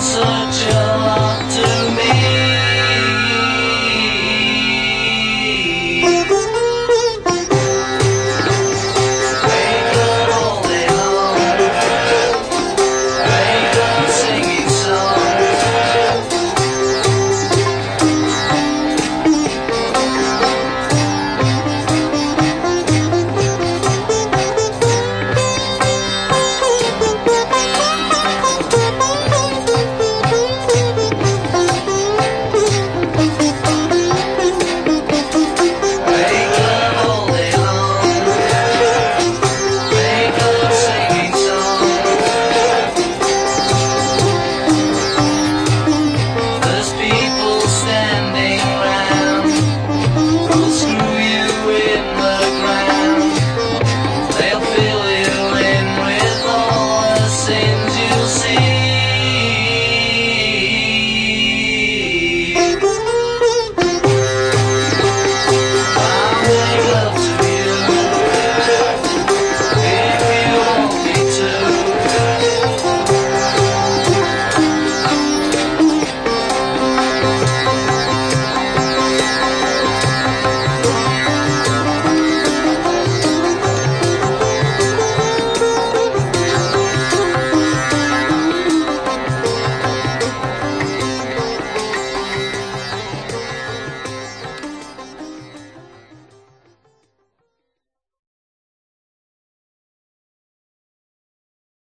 such a